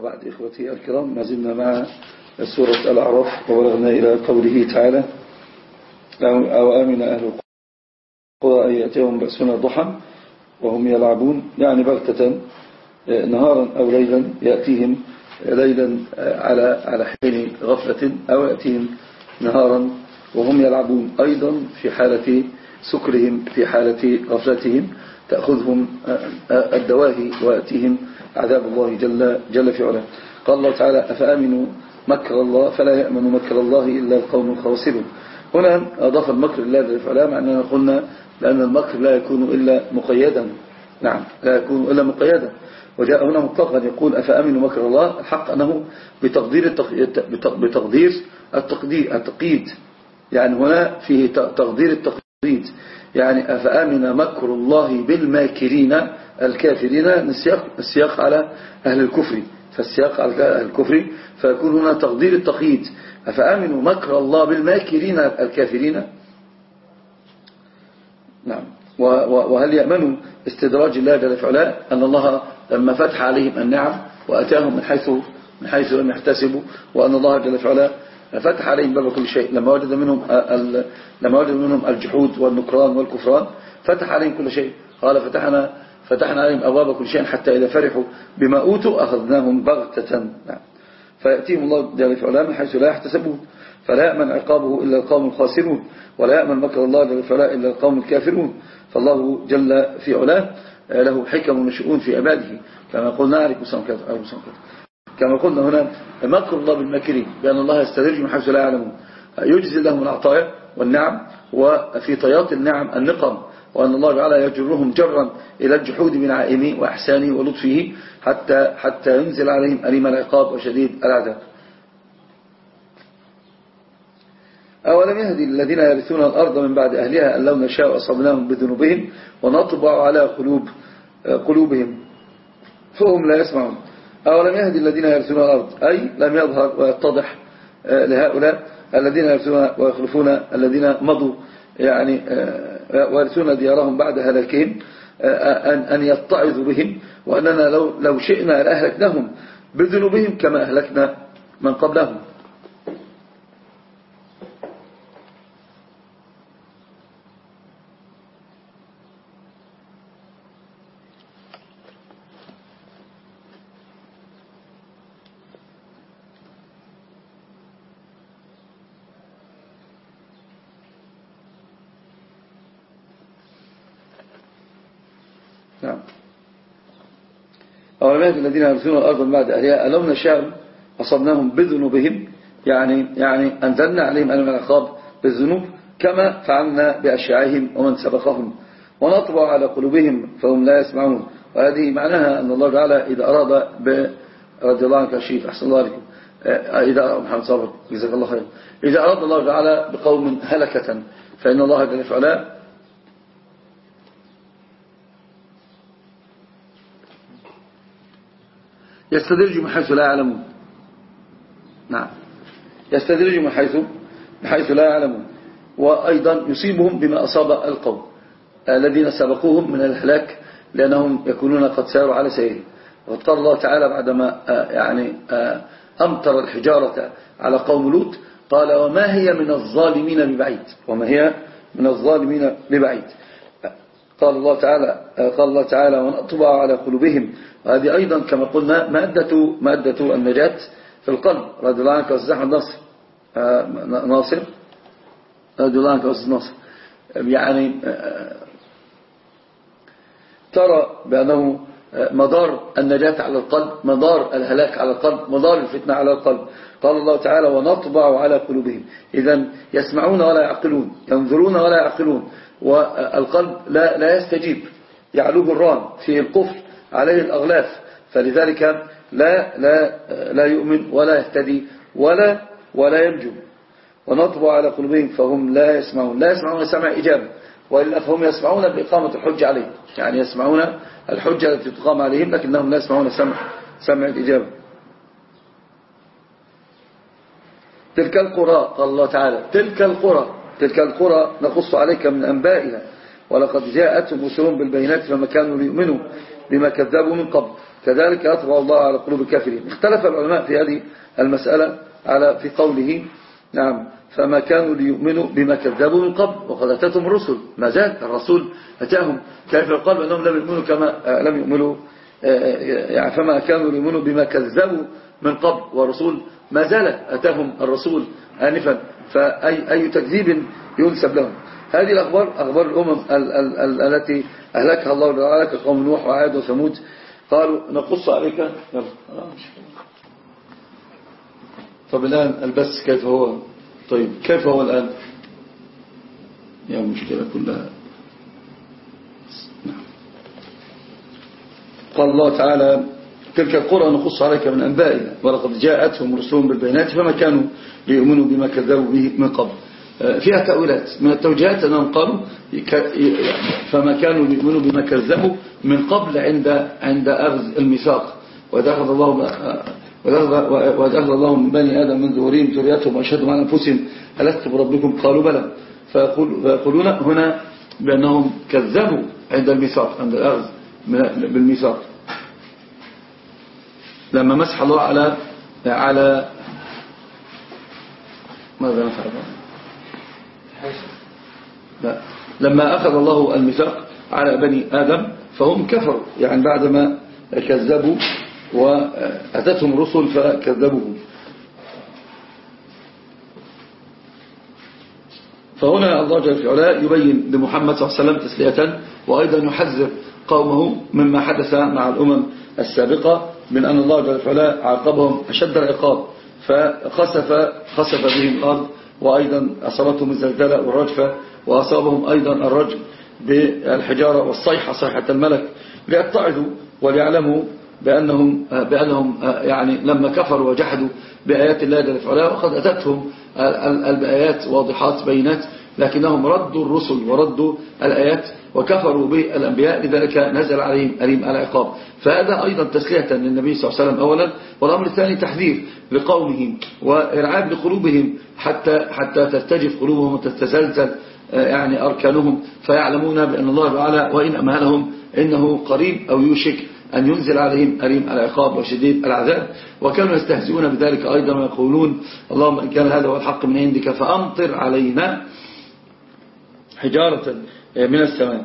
وبعد إخوتي الكرام ما زلنا مع سورة الأعراف وبلغنا إلى قوله تعالى أو آمن أهل القرى أن يأتيهم بأسنا ضحى وهم يلعبون. يعني بغتة نهارا أو ليلا يأتيهم ليلا على على حين غفلة أو يأتيهم نهارا وهم يلعبون. أيضا في حالة سكرهم في حالة غفلتهم. تأخذهم الدواهي ويأتيهم عذاب الله جل, جل في علاه. قال الله تعالى أفأمنوا مكر الله فلا يأمن مكر الله إلا القوم الخاسرون. هنا أضاف المكر لله جل في علاه مع أننا قلنا لأن المكر لا يكون إلا مقيدا. نعم لا يكون إلا مقيدا. وجاء هنا مطلقا يقول أفأمنوا مكر الله؟ الحق أنه بتقدير بتقدير التقدير التقييد. يعني هنا فيه تقدير التقييد يعني أفأمن مكر الله بالماكرين الكافرين السياق, السياق على أهل الكفر. فالسياق على أهل الكفر فيكون هنا تقدير التقييد. أفأمنوا مكر الله بالماكرين الكافرين؟ نعم. وهل يأمنوا استدراج الله جل فعلا أن الله لما فتح عليهم النعم وأتاهم من حيث من حيث لم يحتسبوا وأن الله جل فعلا فتح عليهم باب كل شيء. لما وجد منهم لما وجد منهم الجحود والنكران والكفران فتح عليهم كل شيء. قال فتحنا فتحنا عليهم أبواب كل شيء حتى إذا فرحوا بما أوتوا أخذناهم بغتة. نعم. فيأتيهم الله جل وعلا من حيث لا يحتسبون. فلا يأمن عقابه إلا القوم الخاسرون. ولا يأمن مكر الله جل وعلا إلا القوم الكافرون. فالله جل في علاه له حكم وشؤون في عباده. كما قلنا عليكم السلام كما قلنا هنا مكر الله بالمكرين بأن الله يستدرج من حيث لا يعلمون. يجزي لهم العطايا والنعم وفي طيات النعم النقم وأن الله تعالى يجرهم جرا إلى الجحود من عائمه وإحسانه ولطفه حتى, حتى ينزل عليهم أليم العقاب وشديد العذاب. أولم يهدي الذين يرثون الأرض من بعد أهلها أن لو نشاء أصبناهم بذنوبهم ونطبع على قلوب قلوبهم فهم لا يسمعون. أولم يهدي الذين يرثون الأرض أي لم يظهر ويتضح لهؤلاء الذين يرثون ويخلفون الذين مضوا يعني ويرثون ديارهم بعد هلاكهم أن يتعظوا بهم وأننا لو شئنا لأهلكناهم بذنوبهم كما أهلكنا من قبلهم نعم أولئك الذين يرثون الأرض بعد أهلها ألو نشاء أصبناهم بذنوبهم؟ يعني يعني أنزلنا عليهم ألم العقاب بالذنوب كما فعلنا بأشياعهم ومن سبقهم ونطبع على قلوبهم فهم لا يسمعون. وهذه معناها أن الله تعالى إذا أراد رضي الله عنك الشيف أحسن الله عليكم إذا محمد صابر جزاك الله خير إذا أراد الله تعالى بقوم هلكة فإن الله جل وعلا يستدرج من حيث لا يعلمون. نعم. يستدرج من حيث من حيث لا يعلمون. وأيضا يصيبهم بما أصاب القوم الذين سبقوهم من الهلاك لأنهم يكونون قد ساروا على سيرهم. قال الله تعالى بعدما يعني أمطر الحجارة على قوم لوط قال وما هي من الظالمين ببعيد؟ وما هي من الظالمين ببعيد؟ قال الله تعالى قال الله تعالى ونطبع على قلوبهم وهذه أيضا كما قلنا مادة, مادة النجاة في القلب. رضي الله عنك أستاذ أحمد ناصر. ناصر. رضي الله عنك أستاذ ناصر. يعني ترى بأنه مدار النجاة على القلب مدار الهلاك على القلب مدار الفتنة على القلب. قال الله تعالى ونطبع على قلوبهم إذا يسمعون ولا يعقلون ينظرون ولا يعقلون. والقلب لا, لا يستجيب. يعلوه الران فيه القفل عليه الأغلاف فلذلك لا, لا, لا يؤمن ولا يهتدي ولا, ولا ينجو ونطبع على قلوبهم فهم لا يسمعون. لا يسمعون سمع إجابة وإلا فهم يسمعون بإقامة الحجة عليهم. يعني يسمعون الحجة التي تقام عليهم لكنهم لا يسمعون سمع, سمع الإجابة تلك القرى قال الله تعالى تلك القرى. تلك القرى نقص عليك من أنبائها. ولقد جاءتهم رسلهم بالبينات فما كانوا ليؤمنوا بما كذبوا من قبل. كذلك أطبع الله على قلوب الكافرين. اختلف العلماء في هذه المسألة على في قوله نعم فما كانوا ليؤمنوا بما كذبوا من قبل. وقد أتتهم الرسل. ما زال الرسول أتاهم. كيف يقال بأنهم لم يؤمنوا كما لم يؤمنوا يعني فما كانوا ليؤمنوا بما كذبوا من قبل. ورسول ما زال أتاهم الرسول آنفا. فأي أي تكذيب ينسب لهم. هذه الأخبار أخبار الأمم ال ال ال التي أهلكها الله لك قوم نوح وعاد وثمود. قالوا نقص عليك. يلا. طب الآن البث كيف هو؟ طيب كيف هو الآن؟ يا مشكلة كلها. نعم. قال الله تعالى تلك القرى نقص عليك من أنبائها ولقد جاءتهم رسلهم بالبينات فما كانوا ليؤمنوا بما كذبوا به من قبل. آه، فيها تأويلات. من التوجيهات أنهم قالوا فما كانوا ليؤمنوا بما كذبوا من قبل عند عند أخذ الميثاق. ودخل الله ودخل الله من بني آدم من ظهورهم ذريتهم وأشهدهم على أنفسهم. ألست بربكم؟ قالوا بلى. فيقولون هنا بأنهم كذبوا عند الميثاق عند الأخذ بالميثاق. لما مسح الله على على ماذا نفعل؟ لا. لما أخذ الله الميثاق على بني آدم فهم كفروا يعني بعدما كذبوا وأتتهم رسل فكذبوهم. فهنا الله جل وعلا يبين لمحمد صلى الله عليه وسلم تسلية وأيضا يحذر قومه مما حدث مع الأمم السابقة من أن الله جل وعلا عاقبهم أشد العقاب فخسف خسف بهم الأرض وأيضا أصابتهم الزلزلة والرجفة وأصابهم أيضا الرجم بالحجارة والصيحة صيحة الملك ليتعظوا وليعلموا بأنهم, بأنهم يعني لما كفروا وجحدوا بآيات الله جل وعلا وقد أتتهم الآيات واضحات بينات لكنهم ردوا الرسل وردوا الآيات وكفروا بالأنبياء لذلك نزل عليهم أليم العقاب فهذا أيضا تسلية للنبي صلى الله عليه وسلم أولا والأمر الثاني تحذير لقومهم وإرعاب لقلوبهم حتى, حتى ترتجف قلوبهم وتتزلزل يعني أركانهم. فيعلمون بأن الله تعالى وإن أمهلهم إنه قريب أو يوشك أن ينزل عليهم أليم العقاب وشديد العذاب. وكانوا يستهزئون بذلك أيضا ويقولون اللهم إن كان هذا هو الحق من عندك فأمطر علينا. حجارة من السماء.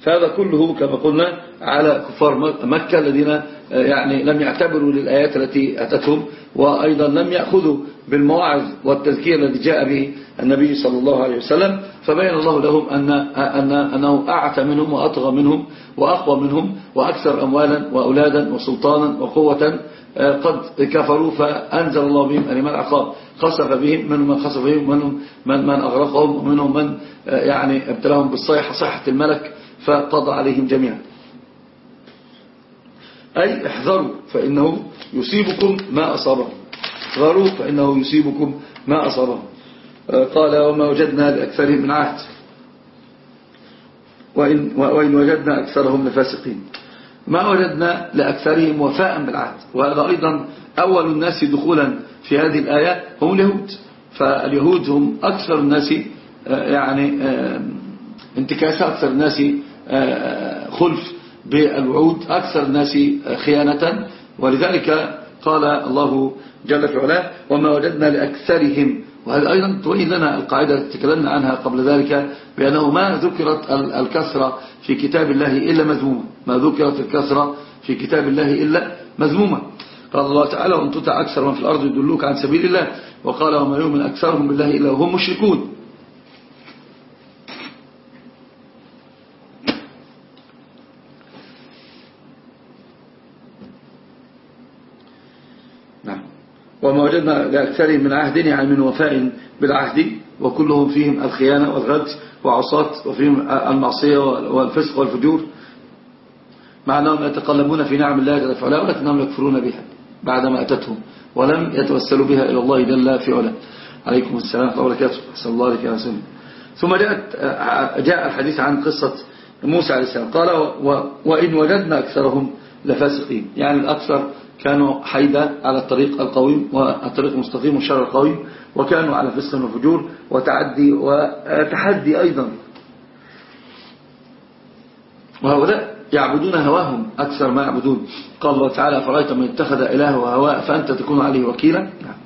فهذا كله كما قلنا على كفار مكة الذين يعني لم يعتبروا للآيات التي أتتهم وأيضا لم يأخذوا بالمواعظ والتذكير الذي جاء به النبي صلى الله عليه وسلم. فبين الله لهم أن أن أنه أعتى منهم وأطغى منهم وأقوى منهم وأكثر أموالا وأولادا وسلطانا وقوة قد كفروا فأنزل الله بهم ألم العقاب خسف بهم منهم من خسف بهم ومنهم من, من أغرقهم ومنهم من يعني ابتلاهم بالصيحة صيحة الملك فقضى عليهم جميعا. أي احذروا فإنه يصيبكم ما أصابهم. احذروا فإنه يصيبكم ما أصابهم. قال وما وجدنا لأكثرهم من عهد. وإن, وإن وجدنا أكثرهم لفاسقين. ما وجدنا لأكثرهم وفاء بالعهد. وهذا أيضا أول الناس دخولا في هذه الآية هم اليهود. فاليهود هم أكثر الناس آه، يعني آه، انتكاسة أكثر الناس آه، خلف بالوعود أكثر الناس خيانة. ولذلك قال الله جل في علاه وما وجدنا لأكثرهم. وهذا أيضا تبين لنا القاعدة التي تكلمنا عنها قبل ذلك بأنه ما ذكرت الكسرة في كتاب الله إلا مذمومة ما ذكرت الكسرة في كتاب الله إلا مذمومة قال الله تعالى وإن تطع أكثر من في الأرض يدلوك عن سبيل الله. وقال وما يؤمن أكثرهم بالله إلا وهم مشركون. وما وجدنا لأكثرهم من عهد يعني من وفاء بالعهد وكلهم فيهم الخيانة والغد وعصاة وفيهم المعصية والفسق والفجور. مع أنهم يتقلبون في نعم الله جل وعلا ولكنهم يكفرون بها بعدما أتتهم ولم يتوسلوا بها إلى الله جل في عليكم السلام ورحمة الله وبركاته. صلى الله عليه وسلم ثم جاءت جاء الحديث عن قصة موسى عليه السلام. قال وإن وجدنا أكثرهم لفاسقين. يعني الأكثر كانوا حيدة على الطريق القويم والطريق المستقيم والشر القويم وكانوا على فسق وفجور وتعدي وتحدي أيضا. وهؤلاء يعبدون هواهم أكثر ما يعبدون. قال الله تعالى فرأيت من اتخذ إله هواء فأنت تكون عليه وكيلا؟ نعم.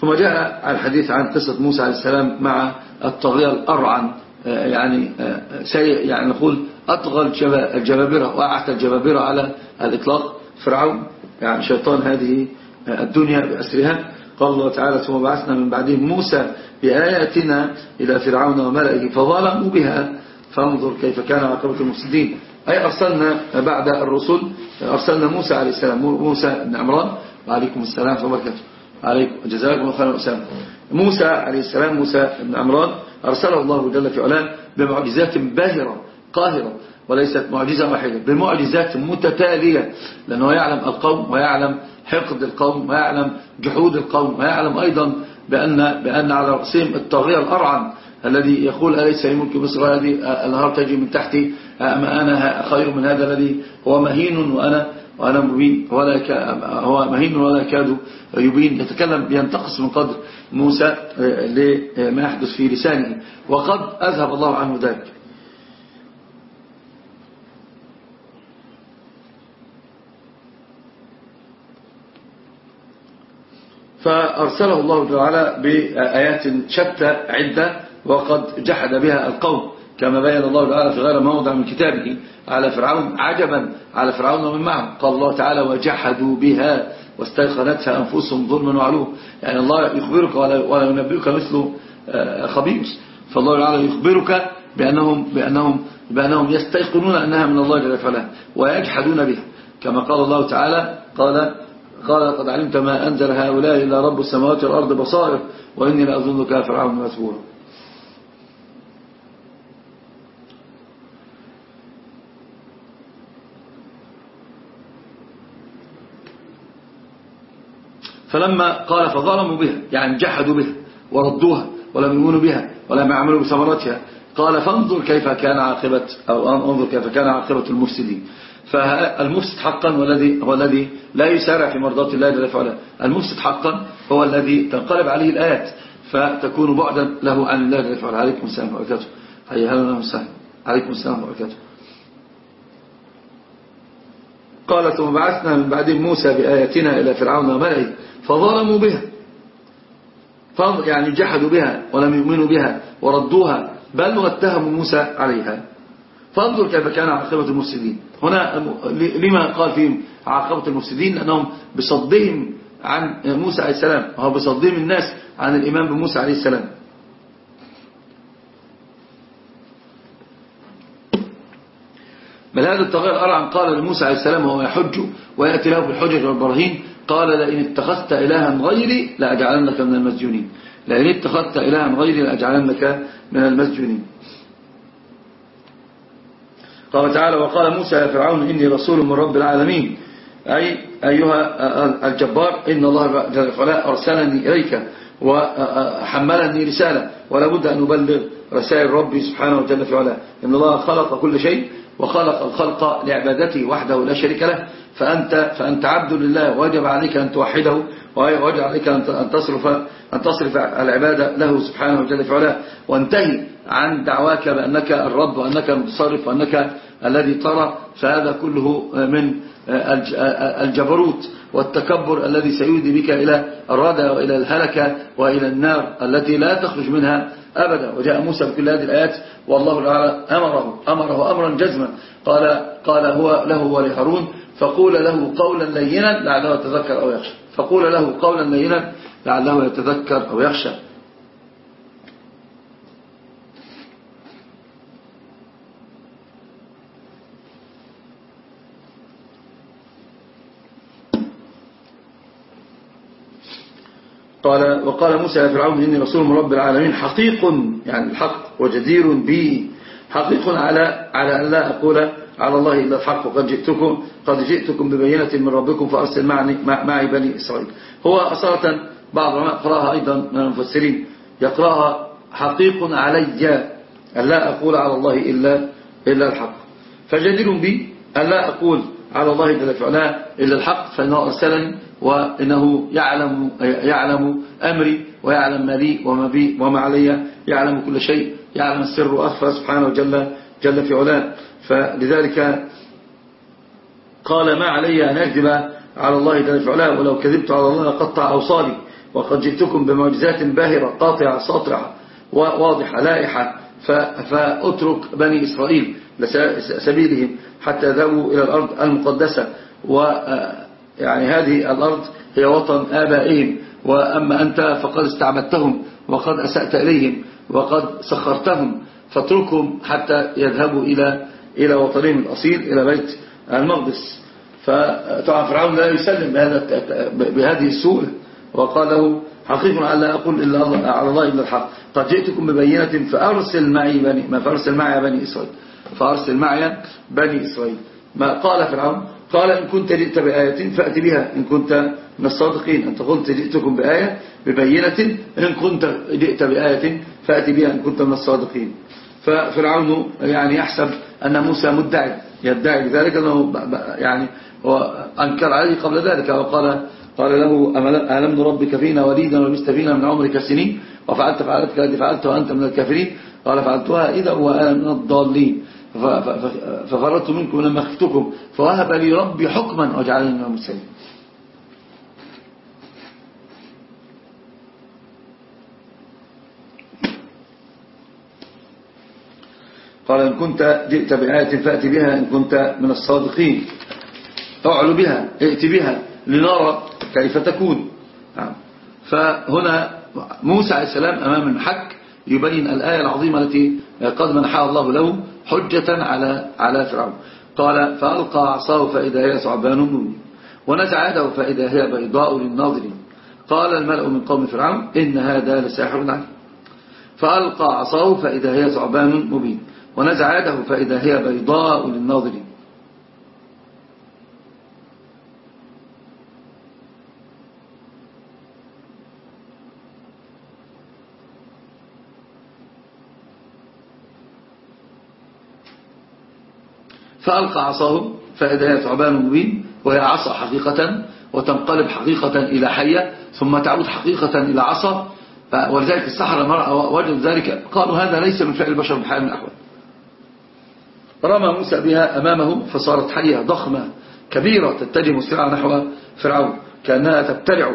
ثم جاء الحديث عن قصة موسى عليه السلام مع الطغية الأرعن آه، يعني آه، سيء يعني نقول أطغى الجبابرة وأعت الجبابرة على الإطلاق. فرعون يعني شيطان هذه الدنيا بأسرها. قال الله تعالى ثم بعثنا من بعدهم موسى بآياتنا إلى فرعون وملئه فظلموا بها. فانظر كيف كان عاقبة المفسدين. أي أرسلنا بعد الرسل أرسلنا موسى عليه السلام. موسى بن عمران. وعليكم السلام وبركاته عليكم. جزاكم الله خيرا أسامة موسى عليه السلام موسى بن عمران أرسله الله جل في علاه بمعجزات باهرة قاهرة وليست معجزة واحدة بمعجزات متتالية. لأنه يعلم القوم ويعلم حقد القوم ويعلم جحود القوم ويعلم أيضا بأن, بأن على رأسهم الطاغية الأرعن. الذي يقول أليس لي ملك مصر؟ هذه النهار تجي من تحتي أما أنا خير من هذا الذي هو مهين وأنا وأنا مبين ولا هو مهين ولا يكاد يبين. يتكلم ينتقص من قدر موسى لما يحدث في لسانه. وقد أذهب الله عنه ذلك. فأرسله الله تعالى بآيات شتى عدة. وقد جحد بها القوم كما بين الله تعالى في غير موضع من كتابه على فرعون عجبا على فرعون ومن معه. قال الله تعالى وجحدوا بها واستيقنتها أنفسهم ظلما وعلوه يعني الله يخبرك ولا ينبئك مثل آه، خبير. فالله تعالى يخبرك بأنهم, بأنهم, بأنهم يستيقنون أنها من الله جل وعلا ويجحدون بها. كما قال الله تعالى قال قال قد علمت ما أنزل هؤلاء إلا رب السماوات والأرض بصائر وإني لأظنك فرعون مسبورا فلما قال فظلموا بها يعني جحدوا بها وردوها ولم يؤمنوا بها ولم يعملوا بثمرتها قال فانظر كيف كان عاقبة أو انظر كيف كان عاقبة المفسدين. فالمفسد حقا هو الذي هو الذي لا يسارع في مرضات الله جل وعلا. المفسد حقا هو الذي تنقلب عليه الآيات فتكون بعدا له عن الله جل وعلا. عليكم السلام وبركاته. حيا هلا وسهلا. عليكم السلام وبركاته. قال ثم بعثنا من بعد موسى بآياتنا إلى فرعون وملئه. فظلموا بها. يعني جحدوا بها ولم يؤمنوا بها وردوها بل واتهموا موسى عليها. فانظر كيف كان عاقبة المفسدين. هنا لما قال فيهم عاقبة المفسدين؟ لأنهم بصدهم عن موسى عليه السلام وهو بصدهم الناس عن الإمام بموسى عليه السلام. بل هذا التغير الأرعن قال لموسى عليه السلام وهو يحج ويأتي له بالحجج والبراهين قال لئن اتخذت إلها غيري لأجعلنك من المسجونين. لئن اتخذت إلها غيري لأجعلنك من المسجونين. قال تعالى وقال موسى يا فرعون إني رسول من رب العالمين. أي أيها الجبار إن الله جل وعلا أرسلني إليك وحملني رسالة ولا بد أن أبلغ رسائل ربي سبحانه وتعالى إن الله خلق كل شيء وخلق الخلق لعبادته وحده لا شريك له. فأنت, فأنت عبد لله وجب عليك أن توحده ويجب عليك أن تصرف, أن تصرف العبادة له سبحانه وتعالى وعلا وانتهي عن دعواك بأنك الرب وأنك المتصرف وأنك الذي ترى. فهذا كله من الجبروت والتكبر الذي سيودي بك إلى الردى وإلى الهلكة وإلى النار التي لا تخرج منها أبدا. وجاء موسى بكل هذه الآيات والله تعالى أمره أمره أمرا جزما. قال, قال هو له ولهارون فقول له قولا لينا لعله يتذكر أو يخشى. فقول له قولا لينا لعله يتذكر أو يخشى. قال وقال موسى يا فرعون إني رسول من رب العالمين حقيق يعني الحق وجدير بي حقيق على على أن لا أقول على الله إلا الحق وقد جئتكم قد جئتكم ببينة من ربكم فأرسل معي, معي بني إسرائيل. هو أصالة بعض العلماء يقرأها أيضا من المفسرين. يقرأها حقيق علي أن لا أقول على الله إلا, إلا الحق. فجدير بي أن لا أقول على الله جل وعلا إلا الحق فإنه أرسلني وإنه يعلم, يعلم أمري ويعلم ما لي وما بي وما علي يعلم كل شيء يعلم السر وأخفى سبحانه جل جل في علاه. فلذلك قال ما علي أن أكذب على الله جل في علاه ولو كذبت على الله قطع أوصالي وقد جئتكم بمعجزات باهرة قاطعة ساطعة واضحة لائحة فأترك بني إسرائيل لسبيلهم حتى ذهبوا إلى الأرض المقدسة ويعني هذه الأرض هي وطن آبائهم وأما أنت فقد استعبدتهم وقد أسأت إليهم وقد سخرتهم فاتركهم حتى يذهبوا إلى إلى وطنهم الأصيل إلى بيت المقدس. فطبعا فرعون لا يسلم بهذه السورة وقال له حقيق على لا أقول إلا على الله إلا الحق. قد جئتكم ببينة فأرسل معي بني ما فأرسل معي بني إسرائيل فأرسل معي بني إسرائيل. ما قال فرعون؟ قال إن كنت جئت بآية فأت بها إن كنت من الصادقين. أنت قلت جئتكم بآية ببينة إن كنت جئت بآية فأت بها إن كنت من الصادقين. ففرعون يعني يحسب أن موسى مدعي يدعي بذلك أنه يعني أنكر عليه قبل ذلك وقال قال له ألم نربك فينا وليدا ولبست فينا من عمرك سنين؟ وفعلت فعلتك التي فعلتها وأنت من الكافرين. قال فعلتها إذا وأنا من الضالين. ففررت منكم لما خفتكم فوهب لي ربي حكما وجعلني من المرسلين. كنت جئت بآية فأتي بها إن كنت من الصادقين. أعلو بها ائت بها لنرى كيف تكون. نعم. فهنا موسى عليه السلام أمام الحق يبين الآية العظيمة التي قد منحها الله له حجة على على فرعون. قال فألقى عصاه فإذا هي ثعبان مبين ونزع يده فإذا هي بيضاء للناظرين. قال الملأ من قوم فرعون إن هذا لساحر عليم. فألقى عصاه فإذا هي ثعبان مبين. ونزع يده فإذا هي بيضاء للناظرين. فألقى عصاه فإذا هي ثعبان مبين وهي عصا حقيقة وتنقلب حقيقة إلى حية ثم تعود حقيقة إلى عصا. ولذلك السحرة وجد ذلك. قالوا هذا ليس من فعل البشر بحال من الأحوال. رمى موسى بها أمامه فصارت حية ضخمة كبيرة تتجه مسرعة نحو فرعون كأنها تبتلع.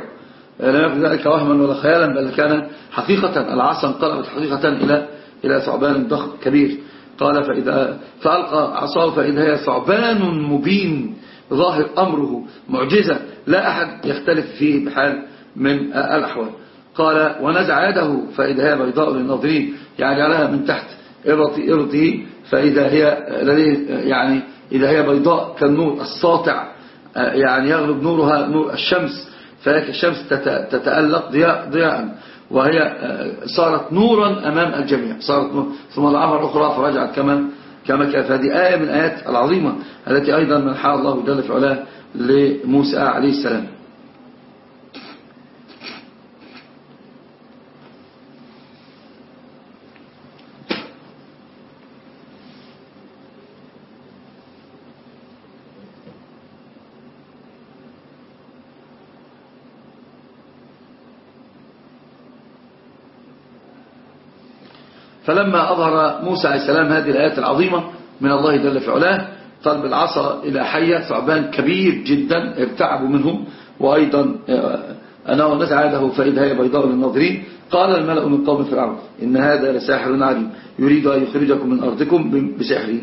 لم يكن ذلك وهما ولا خيالا بل كان حقيقة العصا انقلبت حقيقة إلى إلى ثعبان ضخم كبير. قال فإذا فألقى عصاه فإذا هي ثعبان مبين ظاهر أمره معجزة لا أحد يختلف فيه بحال من الأحوال. قال ونزع يده فإذا هي بيضاء للناظرين يعني عليها من تحت إرضه فإذا هي يعني إذا هي بيضاء كالنور الساطع يعني يغلب نورها نور الشمس فهيك الشمس تتألق ضياء ضياء وهي صارت نورا أمام الجميع. صارت نور. ثم العمر أخرى فرجعت كما كما كانت. هذه آية من آيات العظيمة التي أيضا منحها الله جل في علاه لموسى عليه السلام. فلما أظهر موسى عليه السلام هذه الآيات العظيمة من الله جل في علاه طلب العصا إلى حية ثعبان كبير جدا ارتعبوا منه وأيضا آه، أنه نزع يده فإذا هي بيضاء للناظرين. قال الملأ من قوم فرعون إن هذا لساحر عليم يريد أن يخرجكم من أرضكم بسحره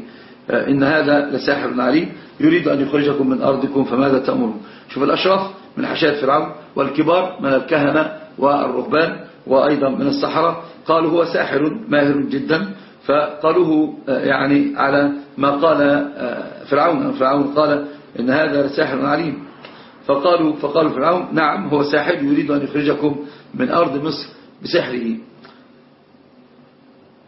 آه، إن هذا لساحر عليم يريد أن يخرجكم من أرضكم فماذا تأمرون؟ شوف الأشراف من حشاة فرعون والكبار من الكهنة والرهبان. وأيضا من الصحراء قالوا هو ساحر ماهر جدا فقالوه آه، يعني على ما قال آه، فرعون. فرعون قال إن هذا ساحر عليم. فقالوا فقالوا فرعون نعم هو ساحر يريد أن يخرجكم من أرض مصر بسحره.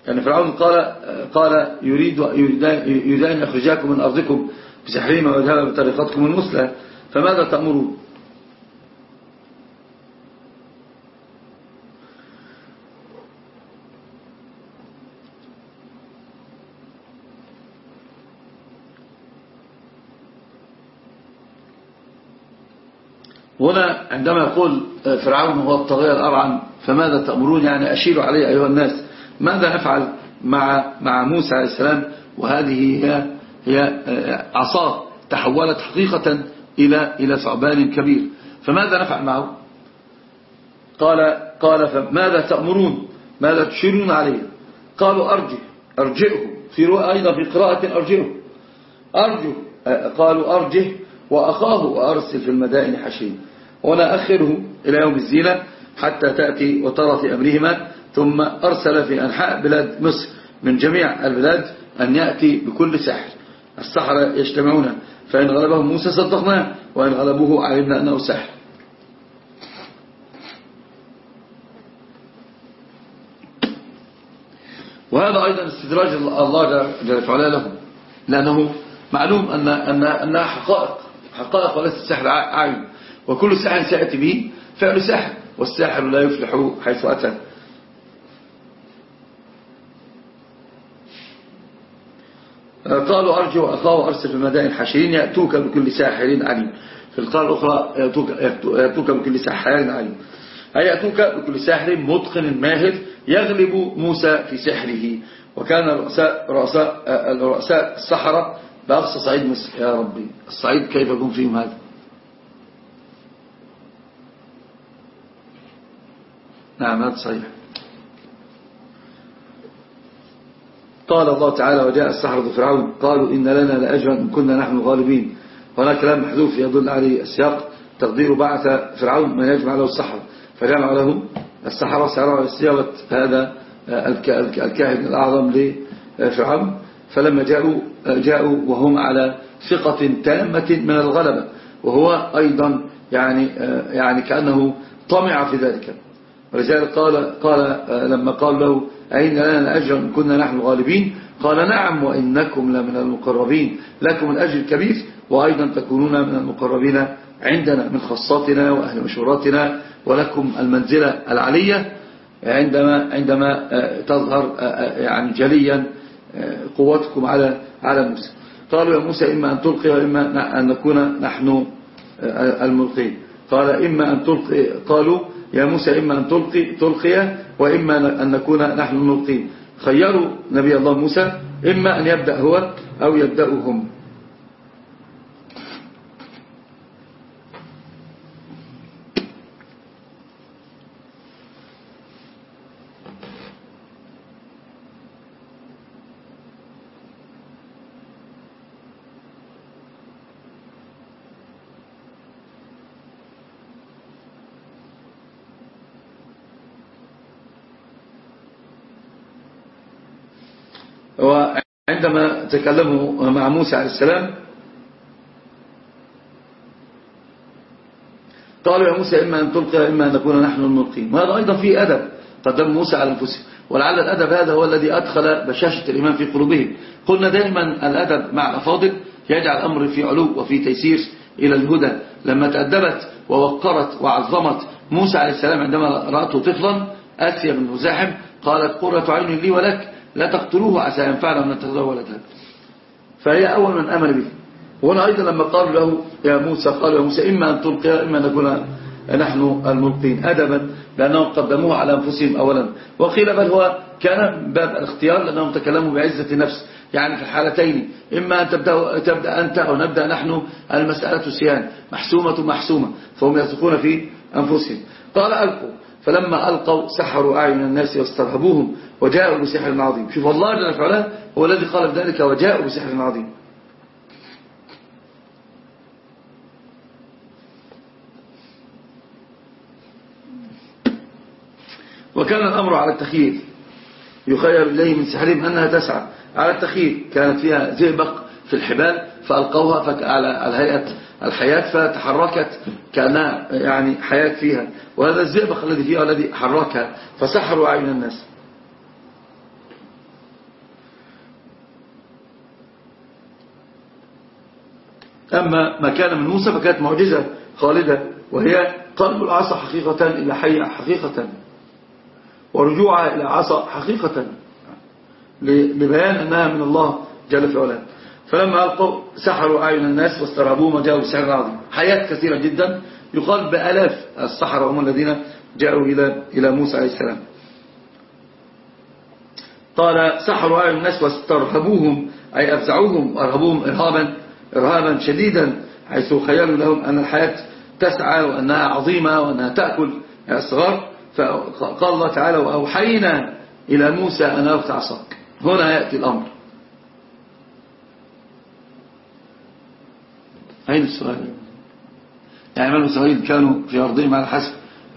يعني فرعون قال آه، قال يريد يريد أن يخرجكم من أرضكم بسحرهم ويذهب بطريقتكم المثلى فماذا تأمرون؟ هنا عندما يقول فرعون هو الطغية الأرعن فماذا تأمرون؟ يعني أشيروا عليه أيها الناس. ماذا نفعل مع مع موسى عليه السلام؟ وهذه هي, هي عصاه تحولت حقيقة إلى إلى ثعبان كبير. فماذا نفعل معه؟ قال قال فماذا تأمرون؟ ماذا تشيرون عليه قالوا أرجه أرجئه. في رؤى أيضا في قراءة أرجئه. أرجه قالوا أرجه وأخاه وأرسل في المدائن حشيم. هنا أخره إلى يوم الزينة حتى تأتي وترى في أمرهما ثم أرسل في أنحاء بلاد مصر من جميع البلاد أن يأتي بكل سحر السحرة يجتمعون فإن غلبهم موسى صدقناه وإن غلبوه علمنا أنه سحر وهذا أيضا استدراج الله جل وعلا لهم لأنه معلوم أن أن أنها حقائق حقائق وليس سحر عين. وكل سحر سيأتي به فعل سحر والساحر لا يفلح حيث أتى. قالوا أرجو أخاه أرسل في المدائن حشرين يأتوك بكل ساحر عليم. في القارة الأخرى يأتوك, يأتوك بكل ساحر عليم. أي يأتوك بكل ساحر متقن ماهر يغلب موسى في سحره. وكان رؤساء, رؤساء, رؤساء السحرة بأقصى صعيد مصر. يا ربي الصعيد كيف يكون فيهم هذا؟ نعم هذا صحيح. قال الله تعالى وجاء السحرة فرعون. قالوا إن لنا لأجرا إن كنا نحن الغالبين. وهنا كلام محذوف يدل عليه السياق. تقدير بعث فرعون من يجمع له السحرة فجمع له السحرة سعروا صياغة هذا الكاهن الأعظم لفرعون. فلما جاءوا جاءوا وهم على ثقة تامة من الغلبة. وهو أيضا يعني يعني كأنه طمع في ذلك. ولذلك قال قال لما قال له أين لنا أجر؟ كنا نحن غالبين قال نعم وإنكم لمن المقربين. لكم الأجر الكبير وأيضا تكونون من المقربين عندنا من خاصاتنا وأهل مشوراتنا ولكم المنزلة العلية عندما عندما تظهر يعني جليا قوتكم على على موسى. قالوا يا موسى إما أن تلقي وإما أن نكون نحن الملقين. قال إما أن تلقي. قالوا يا موسى إما أن تلقي تلقي وإما أن نكون نحن الملقين خيروا نبي الله موسى إما أن يبدأ هو أو يبدأوا هم وعندما تكلموا مع موسى عليه السلام قالوا يا موسى إما أن تلقي إما أن نكون نحن الملقين. وهذا أيضا فيه أدب قدم موسى على أنفسهم ولعل الأدب هذا هو الذي أدخل بشاشة الإيمان في قلوبهم. قلنا دائما الأدب مع الأفاضل يجعل الأمر في علو وفي تيسير إلى الهدى. لما تأدبت ووقرت وعظمت موسى عليه السلام عندما رأته طفلا آسيا بن مزاحم قالت قرة عين لي ولك. لا تقتلوه عسى ينفعنا من اتخذه ولدا فهي أول من أمن به. وهنا أيضا لما قالوا له يا موسى قالوا يا موسى إما أن تلقي إما أن نكون نحن الملقين. أدبا لأنهم قدموه على أنفسهم أولا. وقيل بل هو كان باب الاختيار لأنهم تكلموا بعزة النفس. يعني في الحالتين إما أن تبدأ, تبدأ أنت أو نبدأ نحن المسألة سيان محسومة محسومة. فهم يثقون في أنفسهم. قال ألقوا. فلما ألقوا سحروا أعين الناس واسترهبوهم وجاءوا بسحر عظيم. شوف الله جل وعلا هو الذي قال بذلك وجاءوا بسحر عظيم. وكان الأمر على التخييل يخير إليه من سحرهم أنها تسعى على التخييل كانت فيها زئبق في الحبال فألقوها على هيئة الحياة فتحركت كأنها يعني حياة فيها. وهذا الزئبق الذي فيها الذي حركها فسحروا أعين الناس. أما ما كان من موسى فكانت معجزة خالدة وهي قلب العصا حقيقة إلى حي حقيقة ورجوعها إلى عصا حقيقة لبيان أنها من الله جل في علاه. فلما ألقوا سحروا أعين الناس واسترهبوهم وجاءوا بسحر عظيم حياة كثيرة جدا. يقال بألاف السحرة هم الذين جاءوا إلى إلى موسى عليه السلام. قال سحروا أعين الناس واسترهبوهم أي أفزعوهم وأرهبوهم إرهابا إرهابا شديدا حيث خيالوا لهم أن الحياة تسعى وأنها عظيمة وأنها تأكل الصغار فقال الله تعالى وأوحينا إلى موسى أن أرفع عصاك هنا يأتي الأمر. أين السؤال. يعني بنو إسرائيل كانوا في أرضهم على حسب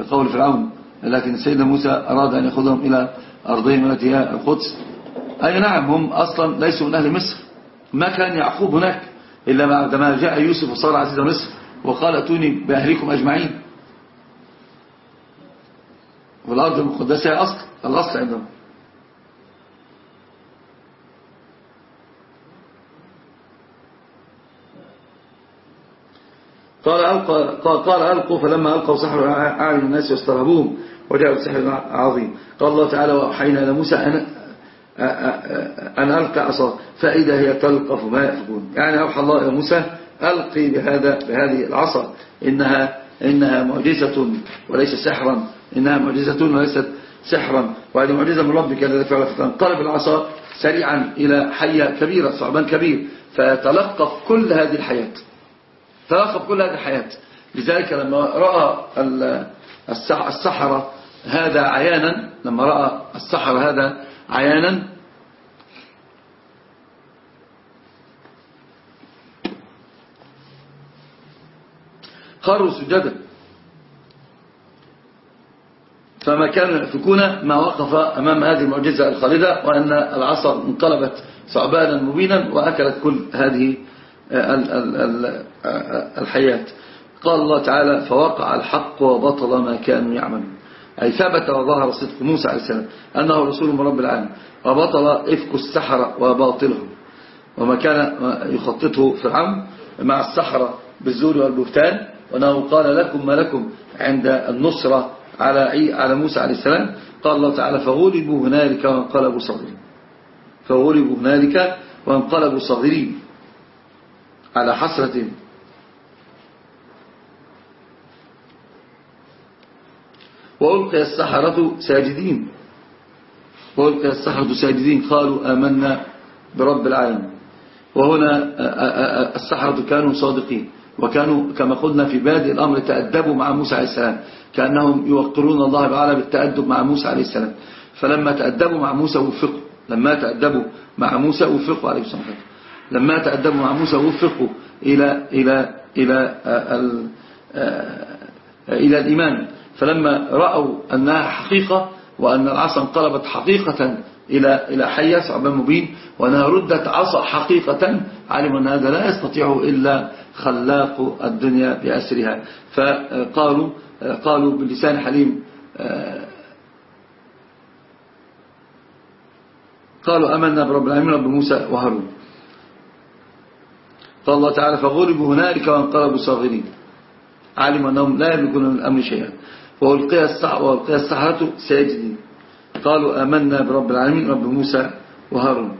قول فرعون لكن سيدنا موسى أراد أن يأخذهم إلى أرضهم التي هي القدس. أي نعم هم أصلا ليسوا من أهل مصر. ما كان يعقوب هناك إلا بعدما جاء يوسف وصار عزيز مصر وقال أتوني بأهلكم أجمعين. والأرض المقدسة أصل الأصل عندهم. قال ألقى قال ألقوا فلما ألقوا سحروا أعين الناس واسترهبوهم وجاءوا بسحر عظيم. قال الله تعالى وأوحينا إلى موسى أن أن ألقى عصا فإذا هي تلقف ما يأفكون يعني أوحى الله إلى موسى ألقي بهذا بهذه العصا. إنها إنها معجزة وليس سحرا. إنها معجزة وليست سحرا. وهذه معجزة من ربك الذي فعل فتنقلب العصا سريعا إلى حية كبيرة صعبان كبير. فتلقف كل هذه الحياة. تلقف كل هذه الحياة. لذلك لما رأى السحرة هذا عيانا لما رأى السحرة هذا عيانا خروا سجدا فما كان يفكون ما وقف أمام هذه المعجزة الخالدة وأن العصا انقلبت ثعبانا مبينا وأكلت كل هذه الحياة. قال الله تعالى فوقع الحق وبطل ما كانوا يعملون. أي ثبت وظهر صدق موسى عليه السلام أنه رسول من رب العالمين. وبطل إفك السحرة وباطلهم وما كان يخططه فرعون مع السحرة بالزور والبهتان. وأنه قال لكم ما لكم عند النصرة على على موسى عليه السلام. قال الله تعالى فغلبوا هنالك وانقلبوا صغيرين فغلبوا هنالك وانقلبوا صغيرين على حسرة. وألقي السحرة ساجدين. وألقي السحرة ساجدين. قالوا آمنا برب العالمين. وهنا السحرة كانوا صادقين. وكانوا كما قلنا في بادئ الأمر تأدبوا مع موسى عليه السلام. كأنهم يوقرون الله تعالى بالتأدب مع موسى عليه السلام. فلما تأدبوا مع موسى وفقوا. لما تأدبوا مع موسى وفقوا عليه السلام لما تأدبوا مع موسى وفقوا إلى إلى إلى إلى الإيمان. فلما رأوا أنها حقيقة وأن العصا انقلبت حقيقة إلى إلى حية صعبان مبين وأنها ردت عصا حقيقة علموا أن هذا لا يستطيع إلا خلاق الدنيا بأسرها. فقالوا قالوا بلسان حليم قالوا أمنا برب العالمين رب موسى وهارون. قال الله تعالى فغلبوا هنالك وانقلبوا صاغرين. علموا أنهم لا يملكون من الأمر شيئا وألقي السحرة ساجدين. قالوا آمنا برب العالمين رب موسى وهارون.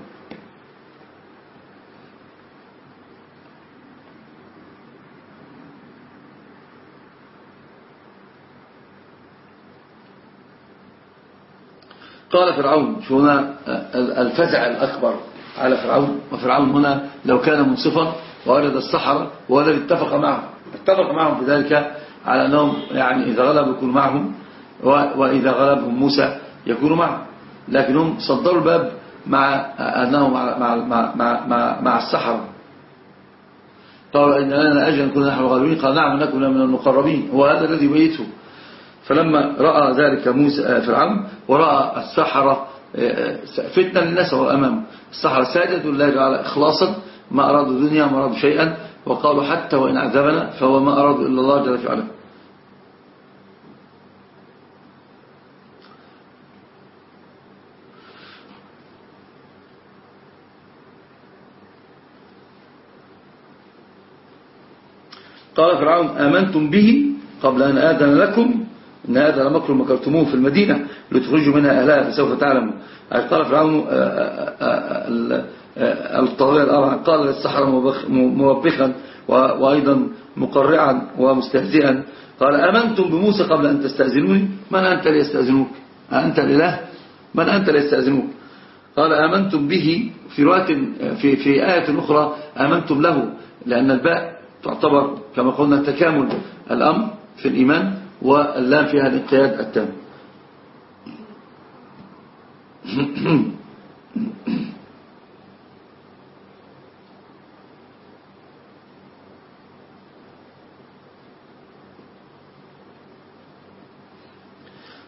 قال فرعون هنا؟ الفزع الأكبر على فرعون. وفرعون هنا لو كان منصفا وولد السحرة والذي اتفق معهم. اتفق معهم بذلك على أنهم يعني إذا غلبوا يكون معهم وإذا غلبهم موسى يكونوا معهم. لكنهم صدروا الباب مع أنهم مع, مع, مع, مع, مع السحرة قالوا إن لنا أجل نكون نحن الغالبين. قال نعم نكون من المقربين. هو هذا الذي بيته فلما رأى ذلك موسى فرعون ورأى السحرة فتنة للناس أمامه. السحرة ساجدوا لله تعالى إخلاصا. ما أرادوا دنيا ما أرادوا شيئا وقالوا حتى وإن عذبنا فهو ما أرادوا إلا الله جل في قال فرعون آمنتم به قبل أن آذن لكم؟ إن هذا لمكر مكرتموه في المدينة لتخرجوا منها أهلها فسوف تعلموا قال فرعون الطاغية الأربع قال للسحرة موبخا وأيضا مقرعا ومستهزئا. قال أمنتم بموسى قبل أن تستأذنوني؟ من أنت ليستأذنوك؟ أنت الإله من أنت ليستأذنوك؟ قال آمنتم به في رواية في في آية أخرى آمنتم له لأن الباء تعتبر كما قلنا تكامل الأمر في الإيمان. واللام فيها الانقياد التام.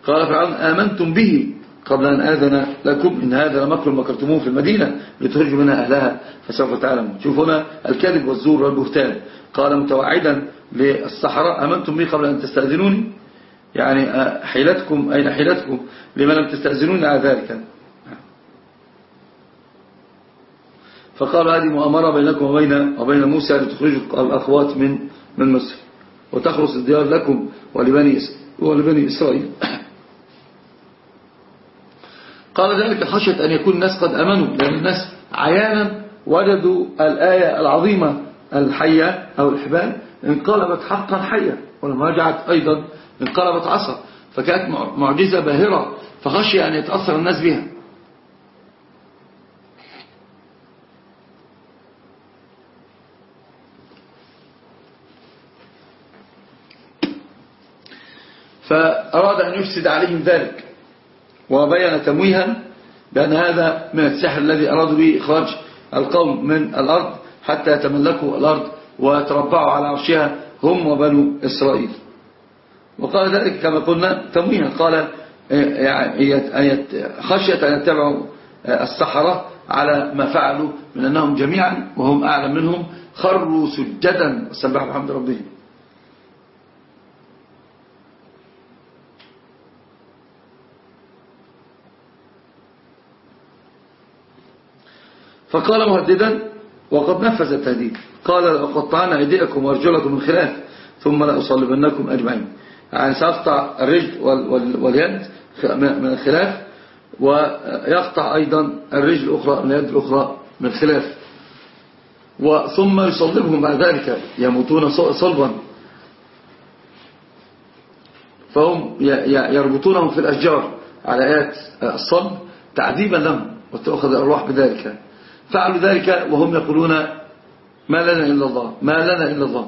قال فرعون آمنتم به. قبل أن آذن لكم إن هذا لمكر مكرتموه في المدينة لتخرجوا منها أهلها فسوف تعلمون. شوف هنا الكذب والزور والبهتان. قال متوعدا للصحراء أمنتم به قبل أن تستأذنوني؟ يعني آه، حيلتكم أين حيلتكم؟ لما لم تستأذنوني على ذلك. فقال هذه مؤامرة بينكم وبين, وبين موسى لتخرجوا الأخوات من من مصر وتخلص الديار لكم ولبني, ولبني إسرائيل. قال ذلك خشية أن يكون الناس قد أمنوا لأن الناس عيانا وجدوا الآية العظيمة الحية أو الحبال انقلبت حقا حية ولما رجعت أيضا انقلبت عصا فكانت معجزة باهرة فخشي أن يتأثر الناس بها. فأراد أن يفسد عليهم ذلك. وبين تمويها بأن هذا من السحر الذي أرادوا به إخراج القوم من الأرض حتى يتملكوا الأرض ويتربعوا على عرشها هم وبنو إسرائيل. وقال ذلك كما قلنا تمويها. قال يعني خشية أن يتبعوا السحرة على ما فعلوا من أنهم جميعا وهم أعلم منهم خروا سجدا. وسبحوا بحمد ربهم. فقال مهددا وقد نفذ التهديد. قال لأقطعن أيديكم وأرجلكم من خلاف ثم لأصلبنكم أجمعين. يعني سأقطع الرجل واليد من الخلاف ويقطع أيضا الرجل الأخرى من اليد الأخرى من الخلاف. وثم يصلبهم بعد ذلك يموتون صلبا. فهم يربطونهم في الأشجار على آيات الصلب تعذيبا لهم وتأخذ الأرواح بذلك. فعلوا ذلك وهم يقولون ما لنا إلا الله ما لنا إلا الله.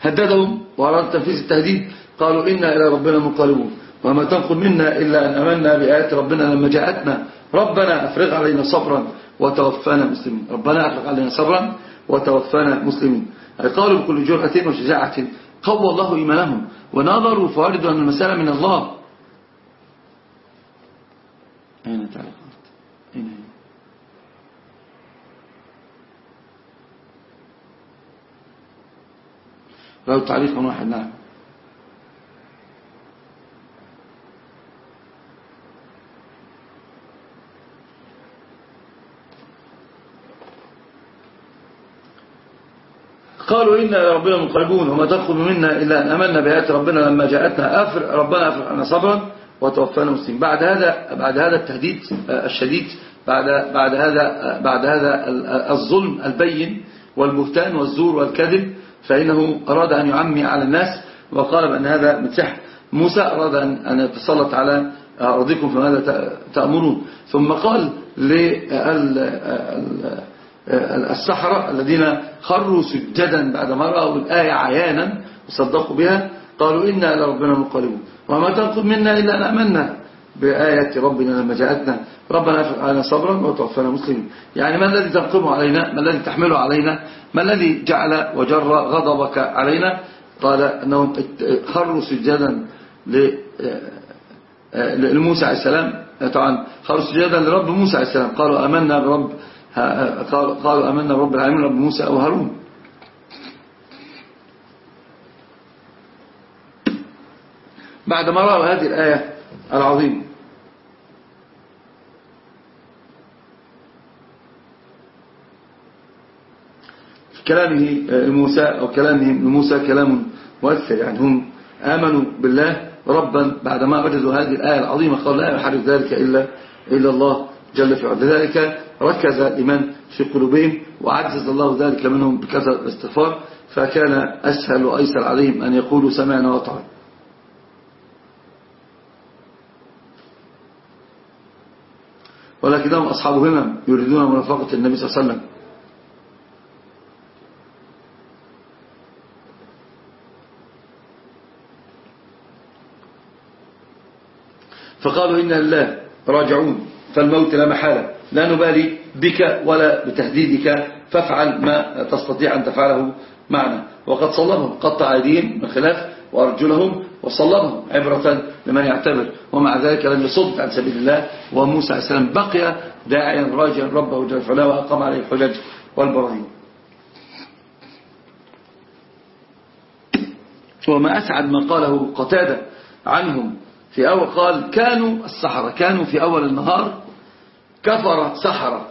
هددهم وأراد تنفيذ التهديد قالوا إنا إلى ربنا منقلبون. وما تنقل منا إلا أن أمنا بآيات ربنا لما جاءتنا. ربنا أفرغ علينا صبرا وتوفانا مسلمين. ربنا أفرغ علينا صبرا وتوفانا مسلمين. أي قالوا بكل جرأة وشجاعة قوى الله إيمانهم ونظروا فوردوا أن المسألة من الله. أين تعليقات أين؟ هي له تعليق واحد نعم. قالوا إنا ربنا منقلبون وما تدخل منا إلا أن أمنا بآيات ربنا لما جاءتنا. أفر ربنا أفر عنا صبرا. وتوفانا مسلمين بعد هذا بعد هذا التهديد الشديد بعد بعد هذا بعد هذا الظلم البين والبهتان والزور والكذب فإنه أراد أن يعمي على الناس وقال بأن هذا من سحر موسى أراد أن يتسلط على أرضكم فماذا تأمرون؟ ثم قال للسحرة الذين خروا سجدا بعد ما رأوا الآية عيانا وصدقوا بها. قالوا إنا إلى ربنا منقلبون. وما تنقل منا إلا أن أمنا بآية ربنا لما جاءتنا. ربنا افرق علينا صبرا وتوفنا مسلمين. يعني ما الذي تنقمه علينا؟ ما الذي تحمله علينا؟ ما الذي جعل وجر غضبك علينا؟ قال أنهم خروا سجدا لموسى عليه السلام. طبعا خروا سجدا لرب موسى عليه السلام. قالوا أمنا برب قالوا أمنا برب العالمين رب موسى أو هارون بعد ما رأوا هذه الآية العظيمة في كلامه موسى أو كلامه موسى كلام مؤثر. يعني هم آمنوا بالله ربا بعدما وجدوا هذه الآية العظيمة. قال لا يحرك ذلك إلا, إلا الله جل في علا لذلك ركز الإيمان في قلوبهم وعجز الله ذلك منهم بكثرة الاستغفار. فكان أسهل وأيسر عليهم أن يقولوا سمعنا وطعنا. ولكنهم أصحاب همم يريدون مرافقة النبي صلى الله عليه وسلم. فقالوا إن الله راجعون فالموت لا محالة لا نبالي بك ولا بتهديدك فافعل ما تستطيع أن تفعله معنا. وقد صلبهم قطع أيديهم من خلاف وأرجلهم وصلبهم عبرة لمن يعتبر. ومع ذلك لم يصد عن سبيل الله. وموسى عليه السلام بقي داعيا راجعا ربه جل وعلا وأقام عليه الحجج والبراهين. وما أسعد ما قاله قتادة عنهم في أول قال كانوا السحرة كانوا في أول النهار كفر سحرة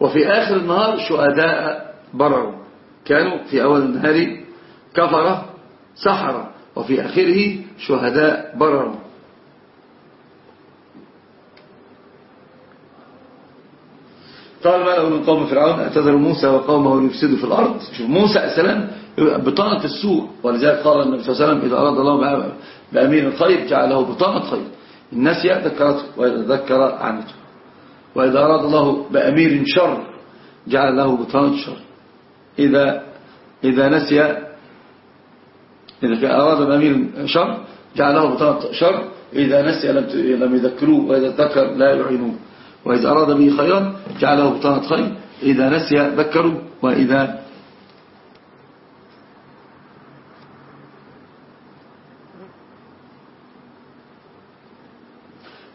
وفي آخر النهار شهداء برعوا. كانوا في أول النهار كفر سحرة. وفي آخره شهداء برروا قال ملأ من قوم فرعون؟ اعتذروا موسى وقومه ليفسدوا في الأرض. شوف موسى السلام بطانة السوء. ولذلك قال النبي صلى الله عليه وسلم إذا أراد الله بأمير الخير جعله بطانة خير. الناس ذكرته وإذا ذكر عنته وإذا أراد الله بأمير شر جعل له بطانة شر. إذا, إذا نسي إذا أراد بأمير شر جعله بطانة شر. إذا نسي لم يذكروه وإذا ذكر لا يعينوه. وإذا أراد به خيرا جعله بطانة خير. إذا نسي ذكروا وإذا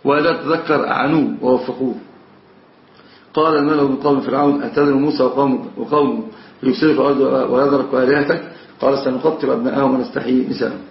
وإذا تذكر أعنوه ووفقوه. قال الملأ من قوم فرعون أتذر موسى وقومه يفسدوا في الأرض ويذرك آلهتك؟ قال سنقتل أبناءهم ونستحيي نساءهم.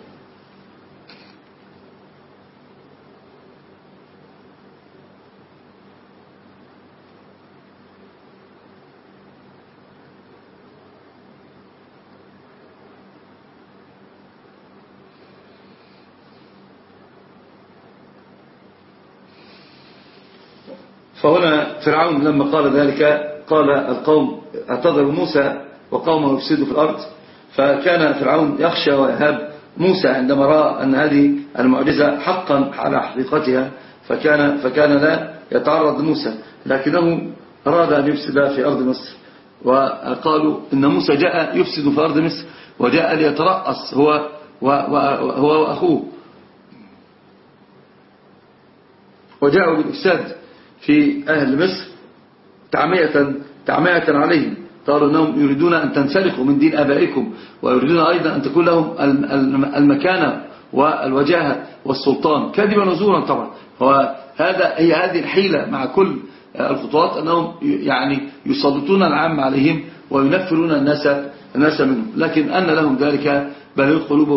فهنا فرعون لما قال ذلك قال القوم اعتذروا موسى وقومه يفسدوا في الأرض. فكان فرعون يخشى ويهاب موسى عندما رأى أن هذه المعجزة حقا على حقيقتها فكان, فكان لا يتعرض موسى لكنه أراد أن يفسد في أرض مصر وقالوا إن موسى جاء يفسد في أرض مصر وجاء ليترأس هو وهو وأخوه. وجاءوا بالإفساد في أهل مصر تعمية, تعمية عليهم. قالوا أنهم يريدون أن تنسلخوا من دين أبائكم ويريدون أيضا أن تكون لهم المكانة والوجاهة والسلطان. كذبا وزورا طبعا. وهذا هي هذه الحيلة مع كل الخطوات أنهم يعني يسلطون العام عليهم وينفرون الناس الناس منهم. لكن أن لهم ذلك بل القلوب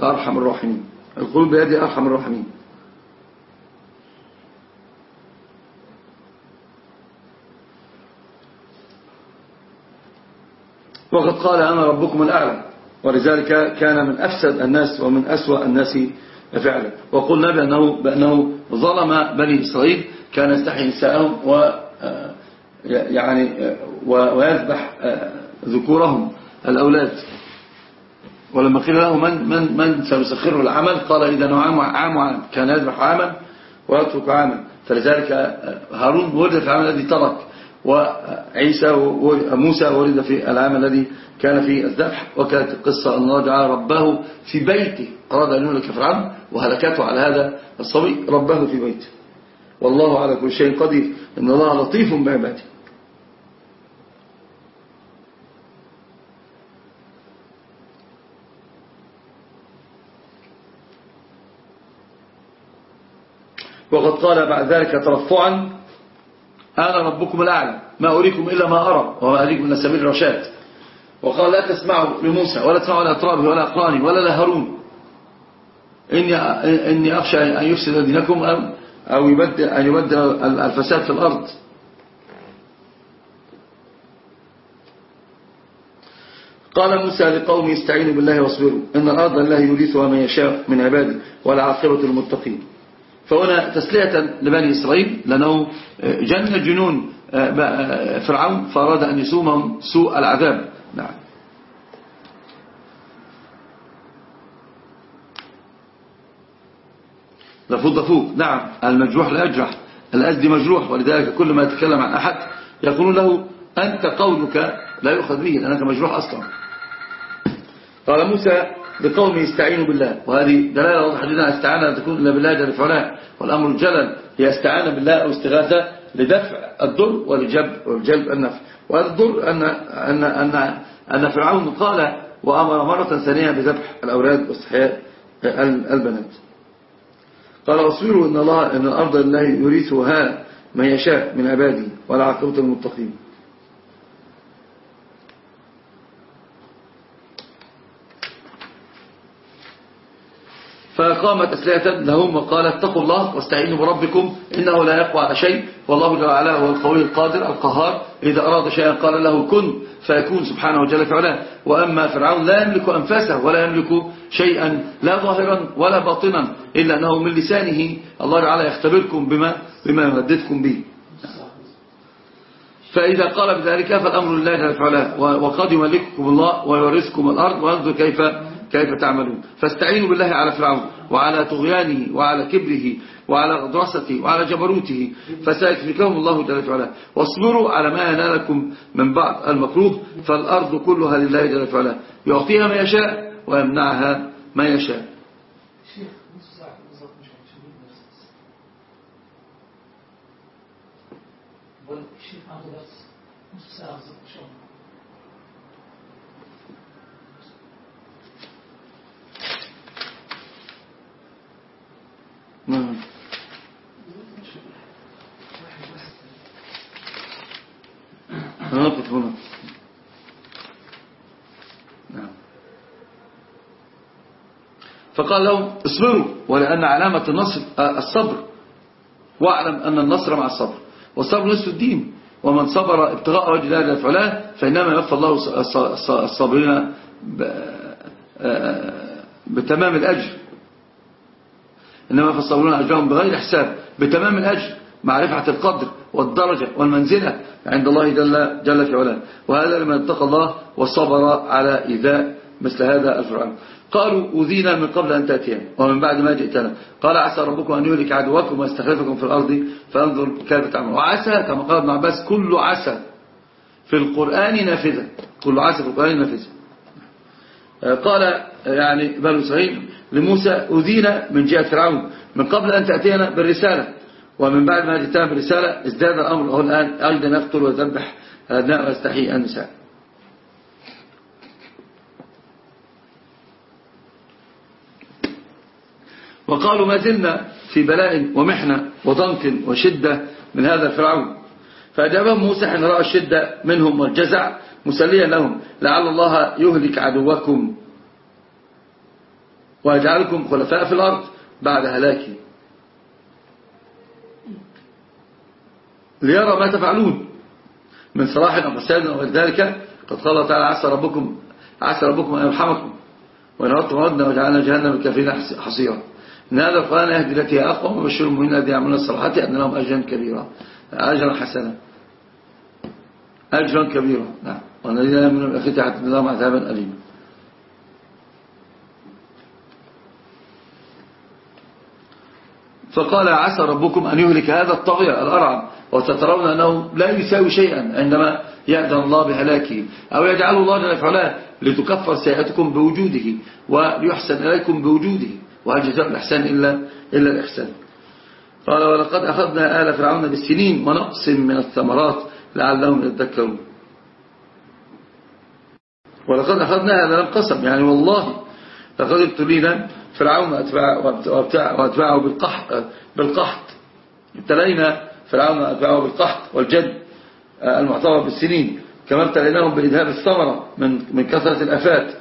بأرحم الراحمين. القلوب بيد أرحم الراحمين. وقد قال أنا ربكم الأعلى ولذلك كان من أفسد الناس ومن أسوأ الناس فعلا. وقلنا بأنه, بأنه ظلم بني إسرائيل كان يستحي نساءهم و يعني ويذبح ذكورهم الأولاد. ولما قيل له من, من, من سيسخره العمل؟ قال إذا عام عام وعام. كان يذبح عاما ويترك عاما. فلذلك هارون ولد في العام الذي ترك. وعيسى وموسى ولد في العام الذي كان فيه الذبح وكانت القصة أن رجع ربه في بيته. أراد أن يهلك فرعون وهلكته على هذا الصبي ربه في بيته. والله على كل شيء قدير. إن الله لطيف بعباده وقد قال بعد ذلك ترفعا أنا ربكم الأعلى ما أريكم إلا ما أرى وما أريكم إلا سبيل الرشاد. وقال لا تسمعوا لموسى ولا تسمعوا لأطرابه ولا أقراني ولا لهارون. إني, إني أخشى أن يفسد دينكم أو, يبدل, أن يبدل الفساد في الأرض. قال موسى لقوم استعينوا بالله واصبروا إن الأرض الله يريثها من يشاء من عباده والعاقبة المتقين فهنا تسلية لبني إسرائيل لأنه جن جنون فرعون فأراد أن يسومهم سوء العذاب. نعم. لفوض فوق نعم المجروح لا يجرح. الأزدي مجروح ولذلك كل ما يتكلم عن أحد يقول له أنت قولك لا يؤخذ به لأنك مجروح أصلا. قال موسى بقومه استعينوا بالله. وهذه دلالة واضحة جدا. استعانة لا تكون إلا بالله جل فعلا والأمر الجلل هي استعانة بالله أو استغاثة لدفع الضر ولجلب والجلب النفع. وهذا الضر أن, أن, أن, أن فرعون قال وأمر مرة ثانية بذبح الأولاد واستحياء البنات. قال أصبروا إن, الله إن الأرض الله يريثها من يشاء من عباده ولا عقبة المتقين فقامت أسلحة لهم وقالت اتقوا الله واستعينوا بربكم إنه لا يقوى على شيء والله جل وعلا هو القوي القادر القهار. إذا أراد شيئا قال له كن فيكون سبحانه وجل فعلا وأما فرعون لا يملك أنفاسه ولا يملك شيئا لا ظاهرا ولا باطنا إلا أنه من لسانه. الله تعالى يختبركم بما, بما يهددكم به. فإذا قال بذلك فالأمر لله جل وعلا. وقد يملككم الله ويورثكم الأرض وينظر كيف كيف تعملون؟ فاستعينوا بالله على فرعون وعلى طغيانه وعلى كبره وعلى غضرسته وعلى جبروته فسيكفيكهم الله جل وعلا. واصبروا على ما ينالكم من بعض المكروه فالأرض كلها لله جل وعلا. يعطيها ما يشاء ويمنعها ما يشاء الشيخ نص ساعة إن شاء الله نعم نقف هنا نعم فقال لهم اصبروا ولأن علامة النصر الصبر. واعلم أن النصر مع الصبر. والصبر نصف الدين. ومن صبر ابتغاء وجه الله فعلا فإنما يوفى الله الصابرين بتمام الأجر. إنما فالصابرون أجرهم بغير حساب بتمام الأجر معرفة القدر والدرجة والمنزلة عند الله جل, جل في علاه. وهذا لمن اتقى الله وصبر على إيذاء مثل هذا الفرعون. قالوا أذينا من قبل أن تأتينا ومن بعد ما جئتنا. قال عسى ربكم أن يهلك عدوكم ويستخلفكم في الأرض فانظر كيف تعملون. وعسى كما قال ابن عباس كل عسى في القرآن نافذة. كل عسى في القرآن نافذة. قال يعني بل إسرائيل لموسى أذينا من جهة فرعون. من قبل أن تأتينا بالرسالة. ومن بعد ما جئتنا بالرسالة ازداد الأمر. هو الآن أيضا يقتل ويذبح الأبناء ويستحيي النساء. وقالوا ما زلنا في بلاء ومحنة وضنك وشدة من هذا فرعون. فأجابهم موسى حين رأى الشدة منهم والجزع مسليا لهم لعل الله يهلك عدوكم ويجعلكم خلفاء في الأرض بعد هلاكي ليرى ما تفعلون من صلاح أو فساد أو ذلك قد قال تعالى عسى ربكم عسى ربكم أن يرحمكم وإن أردتم ردنا وجعلنا جهنم الكافرين حصيرا. إن هذا القرآن يهدي التي هي أقوى وبشر المؤمنين الذين يعملون الصالحات أن لهم أجرا كبيرا أجرا حسنا. أجرا كبيرا نعم. والذين يؤمنون بالآخرة حتى لهم عذابا أليما. فقال عسى ربكم أن يهلك هذا الطاغية الأرعب وتترون أنه لا يساوي شيئا عندما يأذن الله بهلاكه أو يجعل الله جل فعلا لتكفر سيئتكم بوجوده وليحسن إليكم بوجوده. وهل جزاء الإحسان إلا, إلا الإحسان. قال ولقد أخذنا آل فرعون بالسنين ونقص من الثمرات لعلهم يتذكرون. ولقد أخذنا هذا لم قسم يعني والله لقد ابتلينا فرعون واتباعه بالقحط, بالقحط. ابتلينا فرعون واتباعه بالقحط والجد المعتبر بالسنين كما ابتليناهم بإذهاب الثمرة من من كثرة الأفات.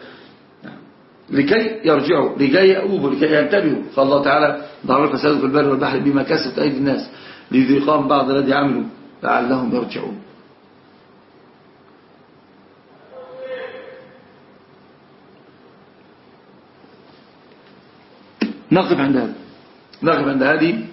لكي يرجعوا لكي يؤوبوا لكي ينتبهوا. فالله تعالى ظهر الفساد في البر والبحر بما كسبت أيدي الناس ليذيقهم بعض الذي عملوا لعلهم يرجعون. نقف عند هذا نقف عند هذه.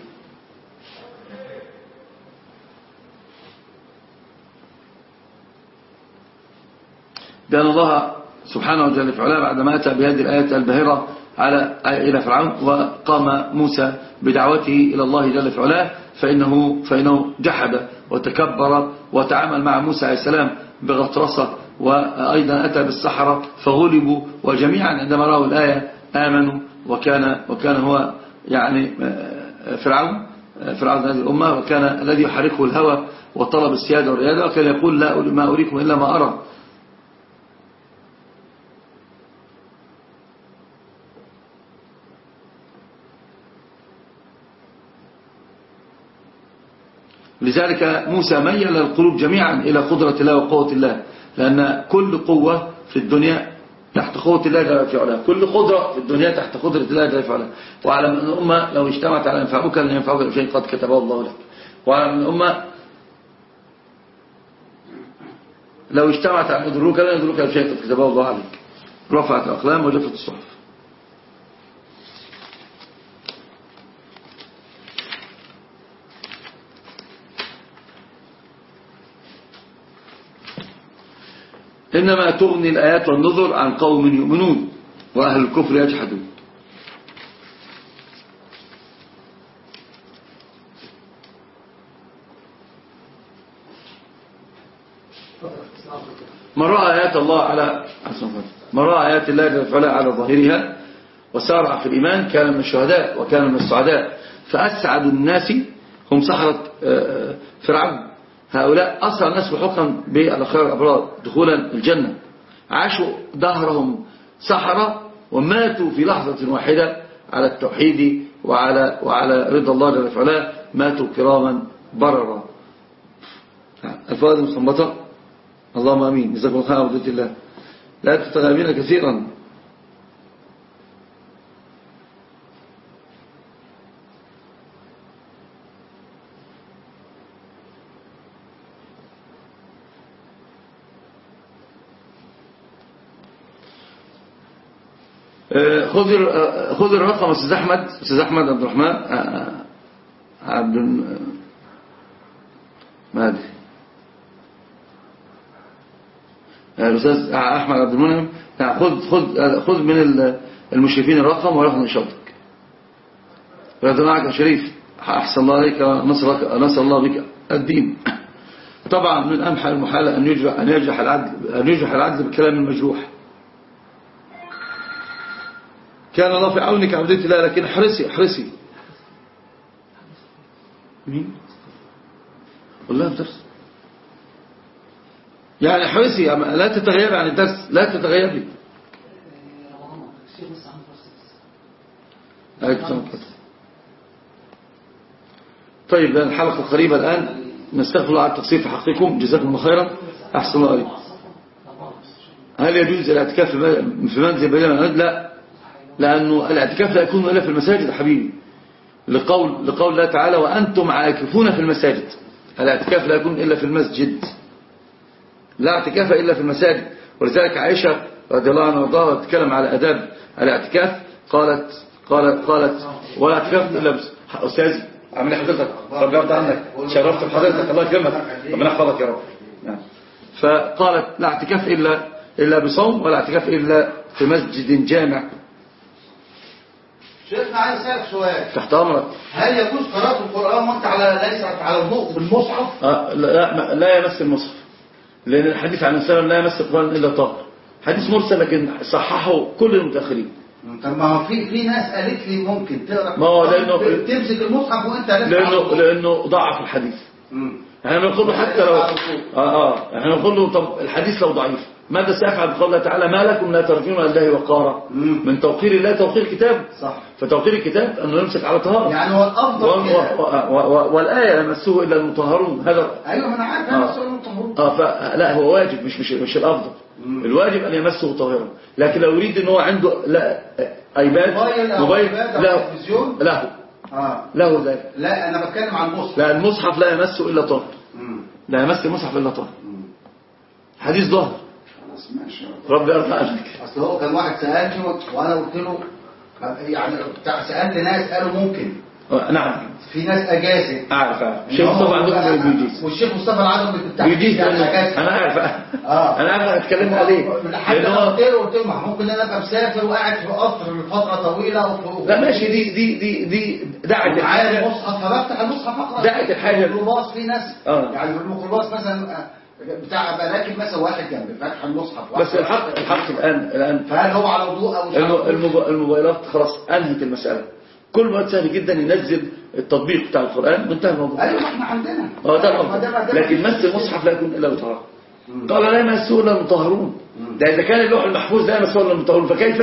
بأن الله سبحانه وتعالى فعلا بعدما أتى بهذه الآية الباهرة على إلى فرعون وقام موسى بدعوته إلى الله جل فعلا فإنه, فإنه جحد وتكبر وتعامل مع موسى عليه السلام بغطرسة وأيضا أتى بالسحرة فغلبوا وجميعا عندما رأوا الآية آمنوا وكان, وكان هو يعني آه، فرعون آه، فرعون هذه الأمة وكان الذي يحركه الهوى وطلب السيادة والريادة وكان يقول لا ما أريكم إلا ما أرى. لذلك موسى ميل القلوب جميعا إلى قدرة الله وقوة الله لأن كل قوة في الدنيا تحت قوة الله جل في علاه كل قدرة في الدنيا تحت قدرة الله جل في علاه وعلى من الأمة لو اجتمعت على ينفعوك لن ينفعوك بشيء قد كتبه الله لك. وعلى من الأمة لو اجتمعت على يضروك لن يضروك بشيء قد كتبه الله عليك. رفعت الأقلام وجفت الصحف. إنما تغني الآيات والنظر عن قوم يؤمنون وأهل الكفر يجحدون. من رأى آيات الله على من رأى آيات الله جل على ظاهرها وسارع في الإيمان كان من الشهداء وكان من السعداء. فأسعد الناس هم سحرة آه، آه، فرعون. هؤلاء أسرع الناس بحكم بالأخيار الأبرار دخولا الجنة. عاشوا دهرهم سحرة وماتوا في لحظة واحدة على التوحيد وعلى, وعلى رضا الله جل وعلا. ماتوا كراما بررا الفوائد المصمتة اللهم أمين. جزاكم الله خير الله لا تتغابين كثيرا. خذ خذ الرقم أستاذ أحمد. أستاذ أحمد عبد الرحمن. عبد ما أدري. الأستاذ أحمد عبد المنعم. خذ خذ خذ من المشرفين الرقم وياخذ نشاطك رضي معك يا شريف. أحسن الله عليك ونصر نصر الله بك الدين. طبعا من أمحى المحال أن يجرح أن يجرح العدل أن يجرح العدل بالكلام المجروح. كان الله في عونك عبدت الله. لكن احرسي احرسي. مين؟ والله درس. يعني احرسي لا تتغيب عن الدرس لا تتغيبي. طيب الحلقة قريبة الآن. نستغفر الله على التقصير في حقكم. جزاكم الله خيرا. أحسن الله عليكم هل يجوز الاعتكاف في منزل بدل لا لأنه الاعتكاف لا يكون إلا في المساجد حبيبي. لقول, لقول الله تعالى وأنتم عاكفون في المساجد. الاعتكاف لا يكون إلا في المسجد. لا اعتكاف إلا في المساجد. ولذلك عائشة رضي الله عنها وارضاها تتكلم على أداب الاعتكاف. قالت قالت قالت ولا اعتكاف إلا أستاذي عامل حضرتك. رب يرضى عنك. شرفت بحضرتك الله يكرمك. ربنا يحفظك يا رب. نعم. فقالت لا اعتكاف إلا إلا بصوم ولا اعتكاف إلا في مسجد جامع. شيخنا عايز أسألك سؤال. تحت أمرك. هل يجوز قراءة القرآن وأنت على ليس على الضوء بالمصحف؟ آه لا لا يمس المصحف. لأن الحديث عن السلام لا يمس القرآن إلا طاهر حديث مرسل لكن صححه كل المتاخرين طب ما هو في في ناس قالت لي ممكن تقرأ ما هو لأنه تمسك المصحف وأنت لأنه لأنه ضعف الحديث. إحنا بنقول حتى لو آه آه. إحنا بنقول له طب الحديث لو ضعيف. ماذا سيفعل بقول الله تعالى؟ ما لكم لا ترجون الله وقارا. من توقير الله توقير الكتاب. صح. فتوقير الكتاب أنه يمسك على طهارة. يعني هو الأفضل والآية يمسه إلا المطهرون. هذا أيوة أنا عارف آه. يمسه المطهرون. آه فلا هو واجب مش مش مش الأفضل. مم. الواجب أن يمسه طاهرا لكن لو يريد أن هو عنده لا آيباد موبايل له له. آه. له ذلك. لا أنا بتكلم عن المصحف. لا المصحف لا يمسه إلا طاهر. لا يمس المصحف إلا طاهر. حديث ظهر ربي يرضى عنك أصل هو كان واحد سألني وأنا قلت له يعني سألت ناس قالوا ممكن. نعم. في ناس أعرف إن الشيخ هو مصطفى عندكم بيجيز. والشيخ مصطفى العدم بتاع بيجيز. يعني أنا عارف آه. أنا عارف أتكلموا عليه. حتى قلت له قلت له ممكن أنا أبقى مسافر وقاعد في قطر لفترة طويلة وفي لا ماشي. دي دي دي دي دعت الحاجة. المصحف. فبفتح المصحف أقرأ. دعت الحاجة. الميكروباص في ناس آه. يعني الميكروباص مثلا آه، بتاع راكب مثلا واحد جنبي فاتح المصحف بس الحق الحق الآن الآن. فهل هو على وضوء؟ الموب- الموبايلات خلاص أنهت المسألة. كل وقت سهل جدا ينزل التطبيق بتاع القرآن وانتهى الموضوع. أيوه إحنا عندنا. آه ده ده- لكن مس المصحف لا يكون إلا بطهارة قال لا يمسه إلا المطهرون. ده إذا كان اللوح المحفوظ لا يمسه إلا المطهرون فكيف؟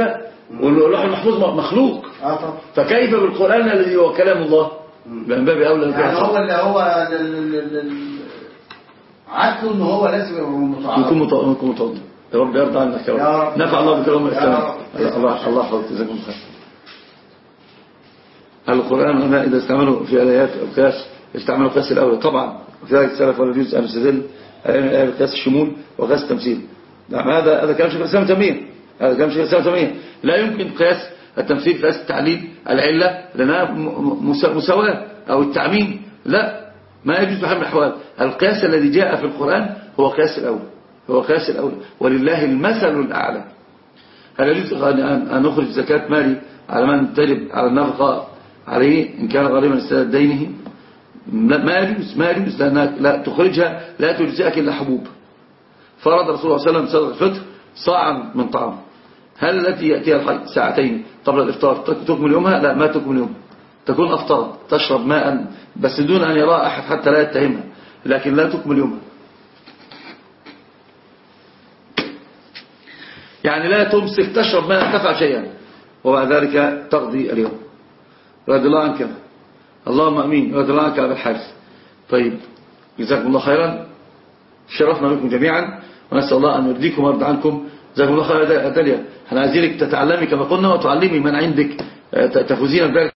واللوح المحفوظ مخلوق. آه طبعا. فكيف بالقرآن الذي هو كلام الله؟ من باب أولى يعني هو اللي هو عادته ان هو لازم يكون متوضئ يكون متوضئ يا رب يرضى عنك يا رب. نفع الله بكلام يا الإسلام رب. الله الله يحفظك جزاكم خير. القرآن هنا إذا استعملوا في آيات القياس استعملوا قياس الأول. طبعا في ذلك السلف ولا يجوز أن يستدل آيات قياس الشمول وقياس التمثيل. نعم هذا هذا كلام شيخ الإسلام تيمية. هذا كلام شيخ الإسلام تيمية. لا يمكن قياس التمثيل قياس التعليل العلة لأنها مساواة أو التعميم. لا. ما يجوز بحال من الأحوال. القياس الذي جاء في القرآن هو قياس الأول. هو قياس الأول. ولله المثل الأعلى. هل يجوز أن نخرج زكاة مالي على من تجب على النفقة عليه إن كان غالبا استداد دينه؟ ما يجوز. ما يجوز. لأنك لا تخرجها لا تجزئك إلا حبوب. فرض رسول الله صلى الله عليه وسلم صدق الفطر صاعا من طعام. هل التي يأتيها الحي ساعتين قبل الإفطار تكمل يومها؟ لا ما تكمل يومها. تكون أفطرت تشرب ماء بس دون أن يراها أحد حتى لا يتهمها لكن لا تكمل يومها يعني لا تمسك تشرب ماء تفعل شيئا. وبعد ذلك تقضي اليوم. رضي الله عنك. اللهم أمين. رضي الله عنك أبا الحارث. طيب جزاكم الله خيرا. شرفنا بكم جميعا. ونسأل الله أن يرضيكم ويرضى عنكم. جزاكم الله خيرا. يا داليا إحنا عايزينك تتعلمي كما قلنا وتعلمي من عندك آه، تفوزين بذلك.